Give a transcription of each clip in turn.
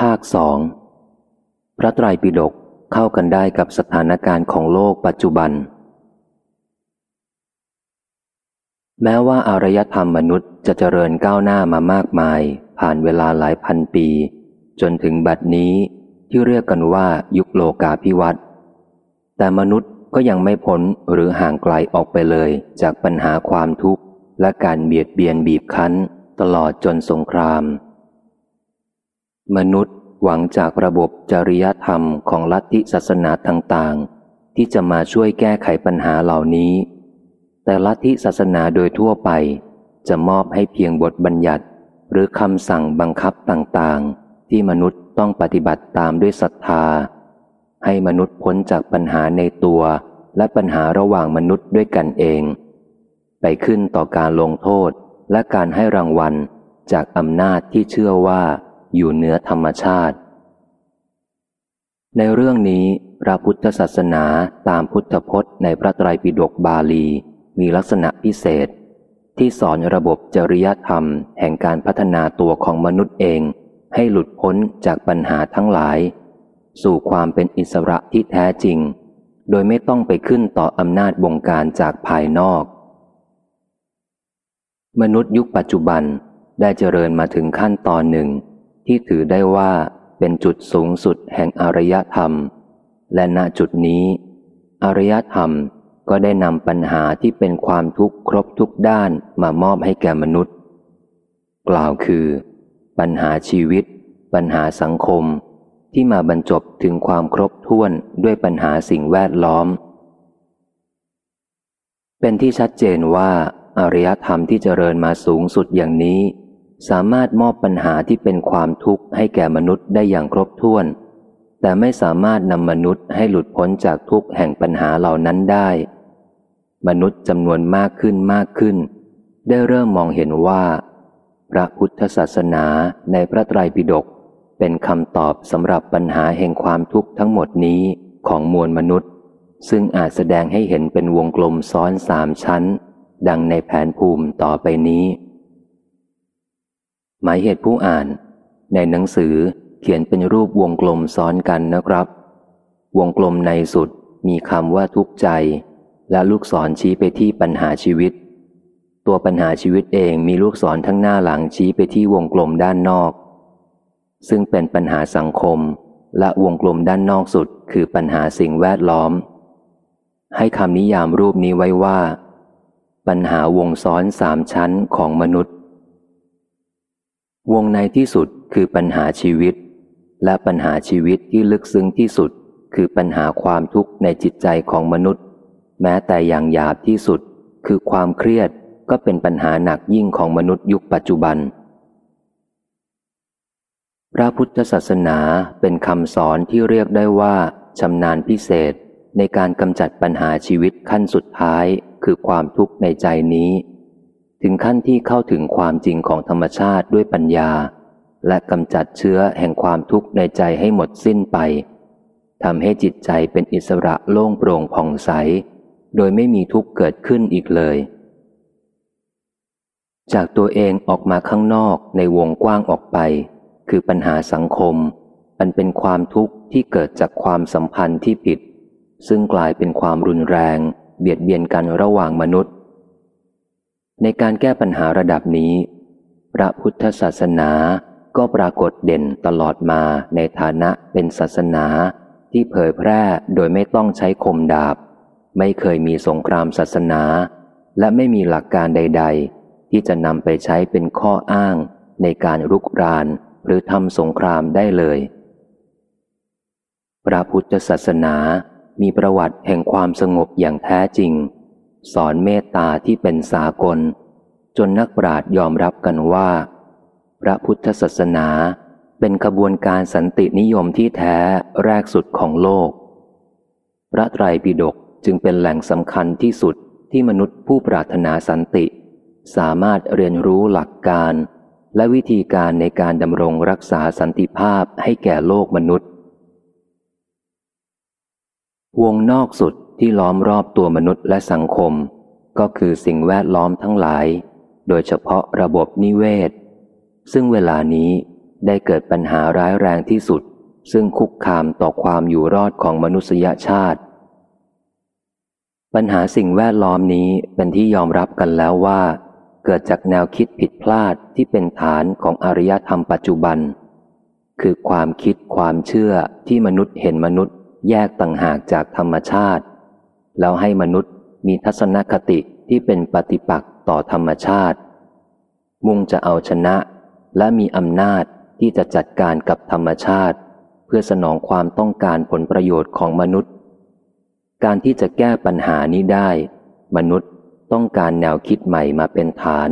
ภาคสองพระไตรปิฎกเข้ากันได้กับสถานการณ์ของโลกปัจจุบัน แม้ว่าอารยธรรมมนุษย์จะเจริญก้าวหน้ามามากมาย ผ่านเวลาหลายพันปี จนถึงบัดนี้ที่เรียกกันว่ายุคโลกาภิวัตน์แต่มนุษย์ก็ยังไม่พ้นหรือห่างไกลออกไปเลยจากปัญหาความทุกข์ และการเบียดเบียนบีบคั้น ตลอดจนสงคราม มนุษย์หวังจากระบบจริยธรรมของลัทธิศาสนาต่างๆ ที่จะมาช่วยแก้ไขปัญหาเหล่านี้ แต่ลัทธิศาสนาโดยทั่วไป จะมอบให้เพียงบทบัญญัติ หรือคำสั่งบังคับต่างๆ ที่มนุษย์ต้องปฏิบัติตามด้วยศรัทธา ให้มนุษย์พ้นจากปัญหาในตัว และปัญหาระหว่างมนุษย์ด้วยกันเอง ไปขึ้นต่อการลงโทษและการให้รางวัลจากอำนาจที่เชื่อว่า อยู่เหนือธรรมชาติ ในเรื่องนี้พระพุทธศาสนาตามพุทธพจน์ในพระไตรปิฎกบาลีมีลักษณะพิเศษ ที่สอนระบบจริยธรรมแห่งการพัฒนาตัวของมนุษย์เอง ให้หลุดพ้นจากปัญหาทั้งหลาย สู่ความเป็นอิสระที่แท้จริง โดยไม่ต้องไปขึ้นต่ออำนาจบงการจากภายนอก มนุษย์ยุคปัจจุบันได้เจริญมาถึงขั้นตอนหนึ่ง ที่ถือได้ว่าเป็นจุดสูงสุดแห่งอารยธรรม และณจุดนี้ อารยธรรมก็ได้นำปัญหาที่เป็นความทุกข์ครบทุกด้านมามอบให้แก่มนุษย์ กล่าวคือ ปัญหาชีวิต ปัญหาสังคม ที่มาบรรจบถึงความครบถ้วนด้วยปัญหาสิ่งแวดล้อม เป็นที่ชัดเจนว่าอารยธรรมที่เจริญมาสูงสุดอย่างนี้ สามารถมอบปัญหาที่เป็นความทุกข์ให้แก่มนุษย์ได้อย่างครบถ้วน แต่ไม่สามารถนำมนุษย์ให้หลุดพ้นจากทุกข์แห่งปัญหาเหล่านั้นได้ มนุษย์จำนวนมากขึ้นมากขึ้น ได้เริ่มมองเห็นว่า พระพุทธศาสนาในพระไตรปิฎกเป็นคำตอบสำหรับปัญหาแห่งความทุกข์ทั้งหมดนี้ของมวลมนุษย์ ซึ่งอาจแสดงให้เห็นเป็นวงกลมซ้อนสามชั้น ดังในแผนภูมิต่อไปนี้ หมายเหตุผู้อ่าน ในหนังสือเขียนเป็นรูปวงกลมซ้อนกันนะครับ วงกลมในสุดมีคำว่าทุกข์ใจ และลูกศรชี้ไปที่ปัญหาชีวิต ตัวปัญหาชีวิตเองมีลูกศรทั้งหน้าหลังชี้ไปที่วงกลมด้านนอก ซึ่งเป็นปัญหาสังคม และวงกลมด้านนอกสุดคือปัญหาสิ่งแวดล้อม ให้คำนิยามรูปนี้ไว้ว่า ปัญหาวงซ้อนสามชั้นของมนุษย์ วงในที่สุดคือปัญหาชีวิต และปัญหาชีวิตที่ลึกซึ้งที่สุด คือปัญหาความทุกข์ในจิตใจของมนุษย์ แม้แต่อย่างหยาบที่สุด คือความเครียดก็เป็นปัญหาหนักยิ่งของมนุษย์ยุคปัจจุบัน พระพุทธศาสนาเป็นคำสอนที่เรียกได้ว่าชำนาญพิเศษในการกำจัดปัญหาชีวิตขั้นสุดท้าย คือความทุกข์ในใจนี้ ถึงขั้นที่เข้าถึงความจริงของธรรมชาติด้วยปัญญา และกำจัดเชื้อแห่งความทุกข์ในใจให้หมดสิ้นไปทำให้จิตใจเป็นอิสระโล่งโปร่งผ่องใส โดยไม่มีทุกข์เกิดขึ้นอีกเลย จากตัวเองออกมาข้างนอกในวงกว้างออกไป คือปัญหาสังคม อันเป็นความทุกข์ที่เกิดจากความสัมพันธ์ที่ผิด ซึ่งกลายเป็นความรุนแรง เบียดเบียนกันระหว่างมนุษย์ ในการแก้ปัญหาระดับนี้ พระพุทธศาสนาก็ปรากฏเด่นตลอดมาในฐานะเป็นศาสนาที่เผยแพร่โดยไม่ต้องใช้คมดาบ ไม่เคยมีสงครามศาสนา และไม่มีหลักการใด ๆ ที่จะนำไปใช้เป็นข้ออ้างในการรุกรานหรือทำสงครามได้เลย พระพุทธศาสนามีประวัติแห่งความสงบอย่างแท้จริง สอนเมตตาที่เป็นสากล จนนักปราชญ์ยอมรับกันว่า พระพุทธศาสนาเป็นขบวนการสันตินิยมที่แท้แรกสุดของโลก พระไตรปิฎกจึงเป็นแหล่งสำคัญที่สุดที่มนุษย์ผู้ปรารถนาสันติ สามารถเรียนรู้หลักการ และวิธีการในการดำรงรักษาสันติภาพให้แก่โลกมนุษย์ วงนอกสุด ที่ล้อมรอบตัวมนุษย์และสังคม ก็คือสิ่งแวดล้อมทั้งหลาย โดยเฉพาะระบบนิเวศ ซึ่งเวลานี้ได้เกิดปัญหาร้ายแรงที่สุด ซึ่งคุกคามต่อความอยู่รอดของมนุษยชาติ ปัญหาสิ่งแวดล้อมนี้เป็นที่ยอมรับกันแล้วว่า เกิดจากแนวคิดผิดพลาดที่เป็นฐานของอารยธรรมปัจจุบัน คือความคิดความเชื่อที่มนุษย์เห็นมนุษย์แยกต่างหากจากธรรมชาติ แล้วให้มนุษย์มีทัศนคติที่เป็นปฏิปักษ์ต่อธรรมชาติ มุ่งจะเอาชนะและมีอำนาจที่จะจัดการกับธรรมชาติ เพื่อสนองความต้องการผลประโยชน์ของมนุษย์ การที่จะแก้ปัญหานี้ได้ มนุษย์ต้องการแนวคิดใหม่มาเป็นฐาน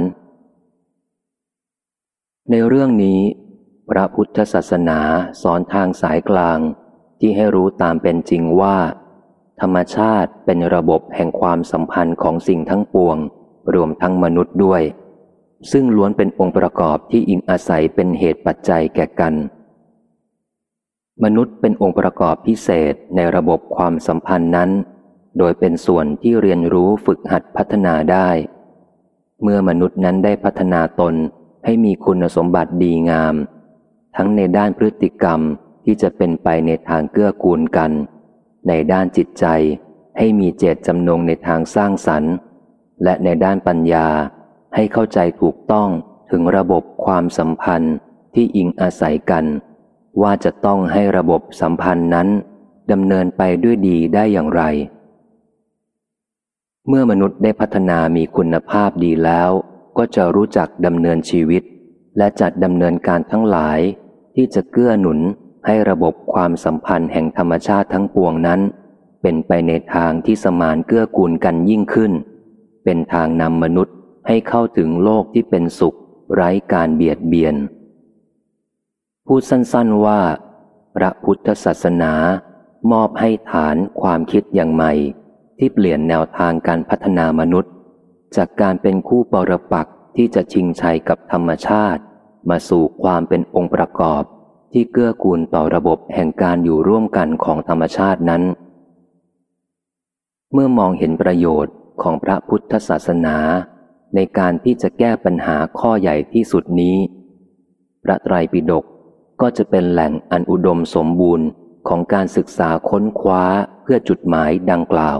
ในเรื่องนี้ พระพุทธศาสนาสอนทางสายกลางที่ให้รู้ตามเป็นจริงว่า ธรรมชาติเป็นระบบแห่งความสัมพันธ์ของสิ่งทั้งปวง รวมทั้งมนุษย์ด้วย ซึ่งล้วนเป็นองค์ประกอบที่อิงอาศัยเป็นเหตุปัจจัยแก่กัน มนุษย์เป็นองค์ประกอบพิเศษในระบบความสัมพันธ์นั้น โดยเป็นส่วนที่เรียนรู้ฝึกหัดพัฒนาได้ เมื่อมนุษย์นั้นได้พัฒนาตนให้มีคุณสมบัติดีงาม ทั้งในด้านพฤติกรรมที่จะเป็นไปในทางเกื้อกูลกัน ในด้านจิตใจให้มีเจตจำนงในทางสร้างสรรค์ และในด้านปัญญาให้เข้าใจถูกต้องถึงระบบความสัมพันธ์ที่อิงอาศัยกัน ว่าจะต้องให้ระบบสัมพันธ์นั้นดำเนินไปด้วยดีได้อย่างไร เมื่อมนุษย์ได้พัฒนามีคุณภาพดีแล้ว ก็จะรู้จักดำเนินชีวิต และจัดดำเนินการทั้งหลายที่จะเกื้อหนุน ให้ระบบความสัมพันธ์แห่งธรรมชาติทั้งปวงนั้น เป็นไปในทางที่สมานเกื้อกูลกันยิ่งขึ้น เป็นทางนำมนุษย์ให้เข้าถึงโลกที่เป็นสุข ไร้การเบียดเบียน พูดสั้นๆว่า พระพุทธศาสนามอบให้ฐานความคิดอย่างใหม่ ที่เปลี่ยนแนวทางการพัฒนามนุษย์ จากการเป็นคู่ปรปักที่จะชิงชัยกับธรรมชาติ มาสู่ความเป็นองค์ประกอบ ที่เกื้อกูลต่อระบบแห่งการอยู่ร่วมกันของธรรมชาตินั้น เมื่อมองเห็นประโยชน์ของพระพุทธศาสนา ในการที่จะแก้ปัญหาข้อใหญ่ที่สุดนี้ พระไตรปิฎกก็จะเป็นแหล่งอันอุดมสมบูรณ์ของการศึกษาค้นคว้าเพื่อจุดหมายดังกล่าว